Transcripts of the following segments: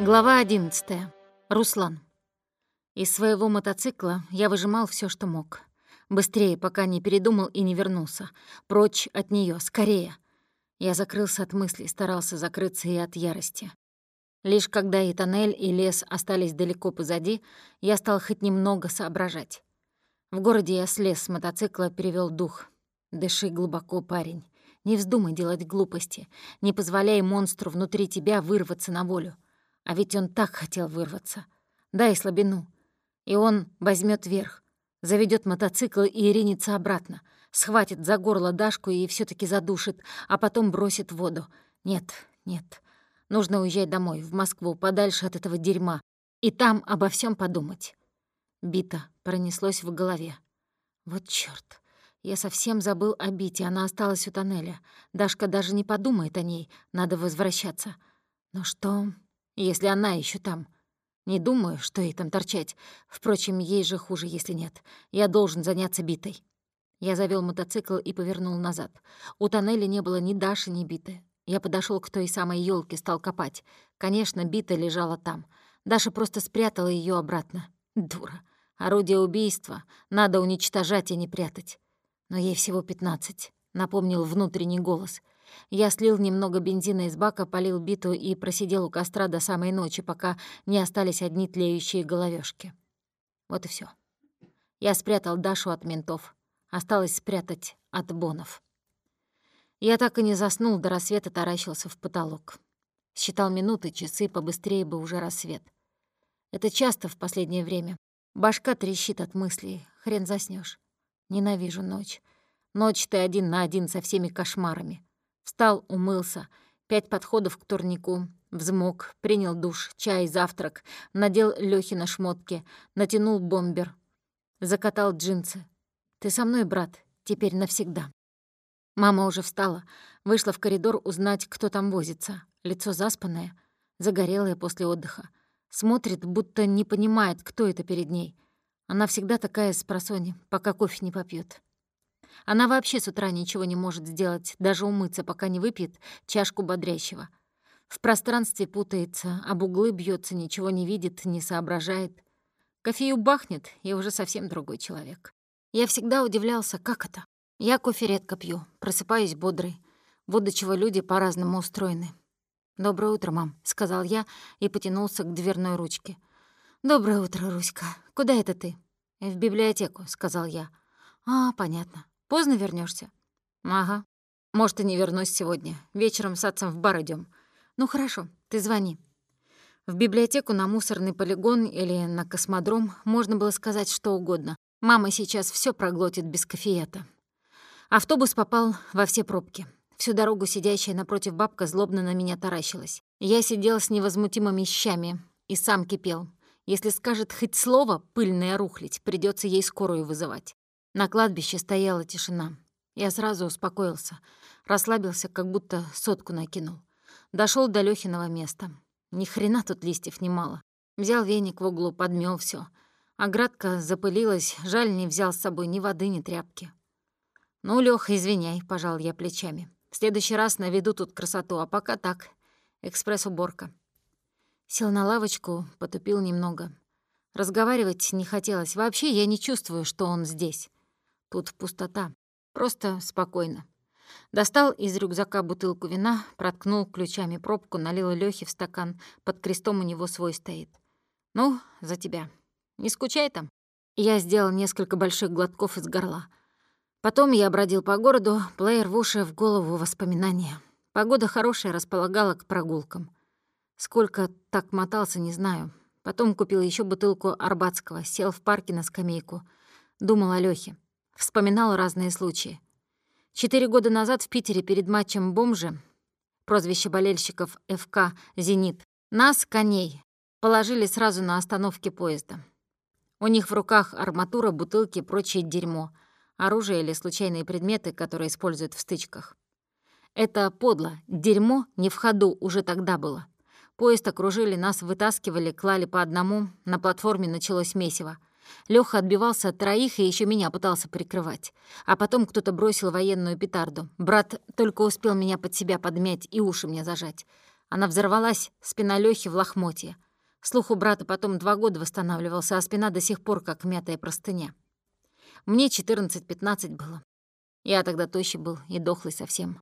Глава 11. Руслан. Из своего мотоцикла я выжимал все, что мог. Быстрее, пока не передумал и не вернулся. Прочь от нее, скорее. Я закрылся от мыслей, старался закрыться и от ярости. Лишь когда и тоннель, и лес остались далеко позади, я стал хоть немного соображать. В городе я слез с мотоцикла, перевел дух. Дыши глубоко, парень. Не вздумай делать глупости. Не позволяй монстру внутри тебя вырваться на волю. А ведь он так хотел вырваться. Дай слабину. И он возьмет верх, заведет мотоцикл и ринется обратно, схватит за горло Дашку и все таки задушит, а потом бросит в воду. Нет, нет. Нужно уезжать домой, в Москву, подальше от этого дерьма, и там обо всем подумать. Бита пронеслось в голове. Вот чёрт. Я совсем забыл о Бите, она осталась у тоннеля. Дашка даже не подумает о ней, надо возвращаться. Но что, если она еще там? Не думаю, что ей там торчать. Впрочем, ей же хуже, если нет. Я должен заняться Битой. Я завел мотоцикл и повернул назад. У тоннеля не было ни Даши, ни Биты. Я подошел к той самой елке, стал копать. Конечно, Бита лежала там. Даша просто спрятала ее обратно. Дура. Орудие убийства. Надо уничтожать, а не прятать. Но ей всего пятнадцать, напомнил внутренний голос. Я слил немного бензина из бака, полил биту и просидел у костра до самой ночи, пока не остались одни тлеющие головешки. Вот и все. Я спрятал Дашу от ментов. Осталось спрятать от бонов. Я так и не заснул, до рассвета таращился в потолок. Считал минуты, часы, побыстрее бы уже рассвет. Это часто в последнее время. Башка трещит от мыслей, хрен заснешь. Ненавижу ночь. Ночь ты один на один со всеми кошмарами. Встал, умылся, пять подходов к турнику, взмок, принял душ, чай, завтрак, надел Лёхи на шмотки, натянул бомбер, закатал джинсы. Ты со мной, брат, теперь навсегда. Мама уже встала, вышла в коридор узнать, кто там возится. Лицо заспанное, загорелое после отдыха. Смотрит, будто не понимает, кто это перед ней. Она всегда такая с просони, пока кофе не попьет. Она вообще с утра ничего не может сделать, даже умыться, пока не выпьет чашку бодрящего. В пространстве путается, об углы бьется, ничего не видит, не соображает. Кофею бахнет, и уже совсем другой человек. Я всегда удивлялся, как это. Я кофе редко пью, просыпаюсь бодрый. Вот до чего люди по-разному устроены. «Доброе утро, мам», — сказал я и потянулся к дверной ручке. «Доброе утро, Руська. Куда это ты?» «В библиотеку», — сказал я. «А, понятно. Поздно вернешься? «Ага. Может, и не вернусь сегодня. Вечером с отцом в бар идем. «Ну хорошо, ты звони». В библиотеку, на мусорный полигон или на космодром можно было сказать что угодно. Мама сейчас все проглотит без кофеята. Автобус попал во все пробки. Всю дорогу сидящая напротив бабка злобно на меня таращилась. Я сидел с невозмутимыми щами и сам кипел. Если скажет хоть слово «пыльная рухлить», придется ей скорую вызывать. На кладбище стояла тишина. Я сразу успокоился, расслабился, как будто сотку накинул. Дошел до Лёхиного места. Ни хрена тут листьев немало. Взял веник в углу, подмёл все. Оградка запылилась, жаль, не взял с собой ни воды, ни тряпки. «Ну, Лёха, извиняй», — пожал я плечами. «В следующий раз наведу тут красоту, а пока так. Экспресс-уборка». Сел на лавочку, потупил немного. Разговаривать не хотелось. Вообще я не чувствую, что он здесь. Тут пустота. Просто спокойно. Достал из рюкзака бутылку вина, проткнул ключами пробку, налил Лёхе в стакан. Под крестом у него свой стоит. «Ну, за тебя. Не скучай там». Я сделал несколько больших глотков из горла. Потом я бродил по городу, плеер в уши, в голову воспоминания. Погода хорошая, располагала к прогулкам. Сколько так мотался, не знаю. Потом купил еще бутылку арбатского, сел в парке на скамейку. Думал о Лёхе. Вспоминал разные случаи. Четыре года назад в Питере перед матчем «Бомжи» прозвище болельщиков ФК «Зенит» нас, коней, положили сразу на остановке поезда. У них в руках арматура, бутылки и прочее дерьмо, оружие или случайные предметы, которые используют в стычках. Это подло. Дерьмо не в ходу уже тогда было. Поезд окружили, нас вытаскивали, клали по одному. На платформе началось месиво. Лёха отбивался от троих и еще меня пытался прикрывать. А потом кто-то бросил военную петарду. Брат только успел меня под себя подмять и уши мне зажать. Она взорвалась, спина Лёхи в лохмотье. Слух у брата потом два года восстанавливался, а спина до сих пор как мятая простыня. Мне 14-15 было. Я тогда тощий был и дохлый совсем.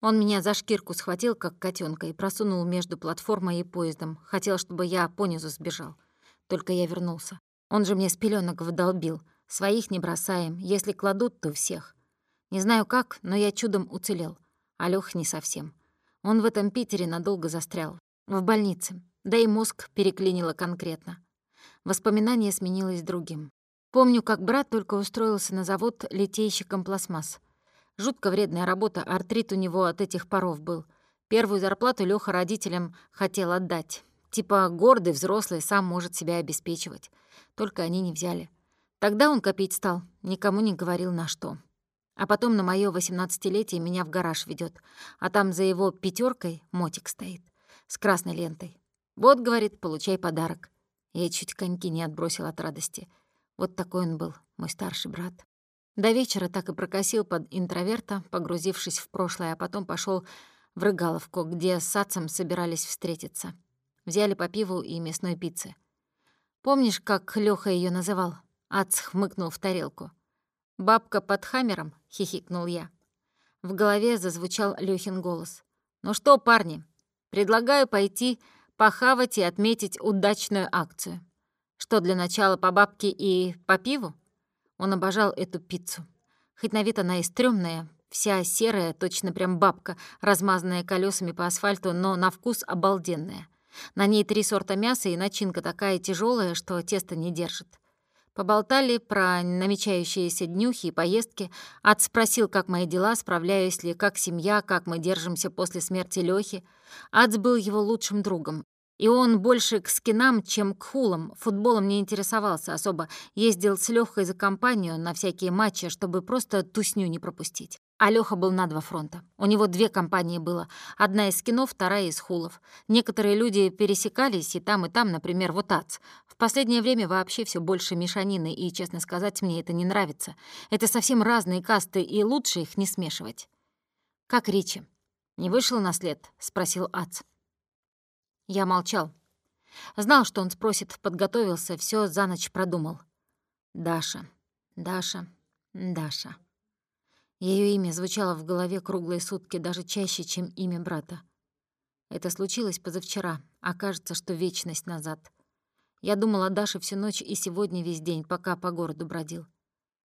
Он меня за шкирку схватил, как котенка, и просунул между платформой и поездом. Хотел, чтобы я понизу сбежал. Только я вернулся. Он же мне с пеленок вдолбил. Своих не бросаем. Если кладут, то всех. Не знаю как, но я чудом уцелел. А Лёх не совсем. Он в этом Питере надолго застрял. В больнице. Да и мозг переклинило конкретно. Воспоминание сменилось другим. Помню, как брат только устроился на завод литейщиком пластмасс. Жутко вредная работа, артрит у него от этих паров был. Первую зарплату Лёха родителям хотел отдать. Типа гордый взрослый сам может себя обеспечивать. Только они не взяли. Тогда он копить стал, никому не говорил на что. А потом на моё восемнадцатилетие меня в гараж ведёт, а там за его пятеркой мотик стоит, с красной лентой. «Вот, — говорит, — получай подарок». Я чуть коньки не отбросил от радости. Вот такой он был, мой старший брат. До вечера так и прокосил под интроверта, погрузившись в прошлое, а потом пошел в Рыгаловку, где с Сацем собирались встретиться. Взяли по пиву и мясной пиццы. Помнишь, как Лёха ее называл? Ац хмыкнул в тарелку. «Бабка под хаммером?» — хихикнул я. В голове зазвучал Лёхин голос. «Ну что, парни, предлагаю пойти похавать и отметить удачную акцию. Что, для начала по бабке и по пиву?» Он обожал эту пиццу. Хоть на вид она и стрёмная, вся серая, точно прям бабка, размазанная колесами по асфальту, но на вкус обалденная. На ней три сорта мяса и начинка такая тяжелая, что тесто не держит. Поболтали про намечающиеся днюхи и поездки. Ад спросил, как мои дела, справляюсь ли, как семья, как мы держимся после смерти Лёхи. Адс был его лучшим другом. И он больше к скинам, чем к хулам. Футболом не интересовался особо. Ездил с Лёхой за компанию на всякие матчи, чтобы просто тусню не пропустить. А Лёха был на два фронта. У него две компании было. Одна из скинов, вторая из хулов. Некоторые люди пересекались и там, и там, например, вот АЦ. В последнее время вообще все больше мешанины, и, честно сказать, мне это не нравится. Это совсем разные касты, и лучше их не смешивать. «Как Ричи? Не вышел на след?» — спросил Ац. Я молчал. Знал, что он спросит, подготовился, все за ночь продумал. Даша, Даша, Даша. Ее имя звучало в голове круглые сутки, даже чаще, чем имя брата. Это случилось позавчера, а кажется, что вечность назад. Я думал о Даше всю ночь и сегодня весь день, пока по городу бродил.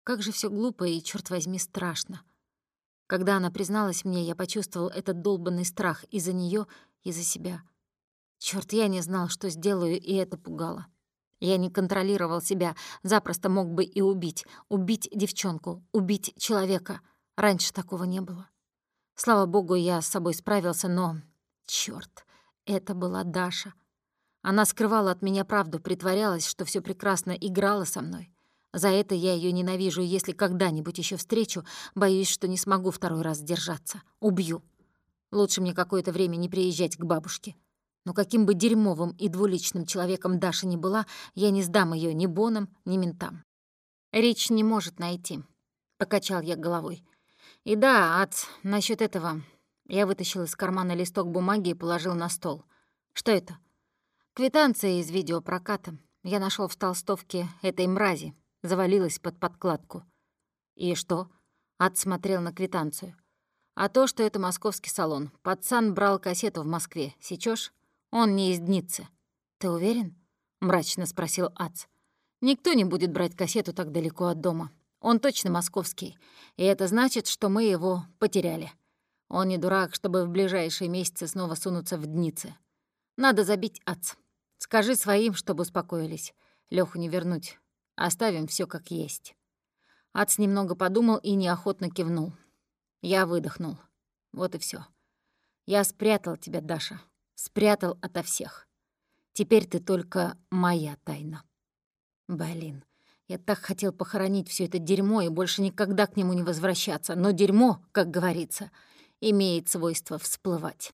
Как же все глупо и, черт возьми, страшно. Когда она призналась мне, я почувствовал этот долбанный страх и за нее, и за себя — Черт, я не знал, что сделаю, и это пугало. Я не контролировал себя, запросто мог бы и убить. Убить девчонку, убить человека. Раньше такого не было. Слава богу, я с собой справился, но... Черт, это была Даша. Она скрывала от меня правду, притворялась, что все прекрасно играла со мной. За это я ее ненавижу, и если когда-нибудь еще встречу, боюсь, что не смогу второй раз держаться. Убью. Лучше мне какое-то время не приезжать к бабушке. Но каким бы дерьмовым и двуличным человеком Даша ни была, я не сдам ее ни Бонам, ни ментам. Речь не может найти, — покачал я головой. И да, от насчет этого. Я вытащил из кармана листок бумаги и положил на стол. Что это? Квитанция из видеопроката. Я нашел в толстовке этой мрази, завалилась под подкладку. И что? Ад смотрел на квитанцию. А то, что это московский салон. Пацан брал кассету в Москве. Сечёшь? Он не из Дницы. Ты уверен? мрачно спросил Ац. Никто не будет брать кассету так далеко от дома. Он точно московский, и это значит, что мы его потеряли. Он не дурак, чтобы в ближайшие месяцы снова сунуться в Дницы. Надо забить Ац. Скажи своим, чтобы успокоились. Лёху не вернуть. Оставим все как есть. Ац немного подумал и неохотно кивнул. Я выдохнул. Вот и все. Я спрятал тебя, Даша. Спрятал ото всех. Теперь ты только моя тайна. Блин, я так хотел похоронить все это дерьмо и больше никогда к нему не возвращаться. Но дерьмо, как говорится, имеет свойство всплывать.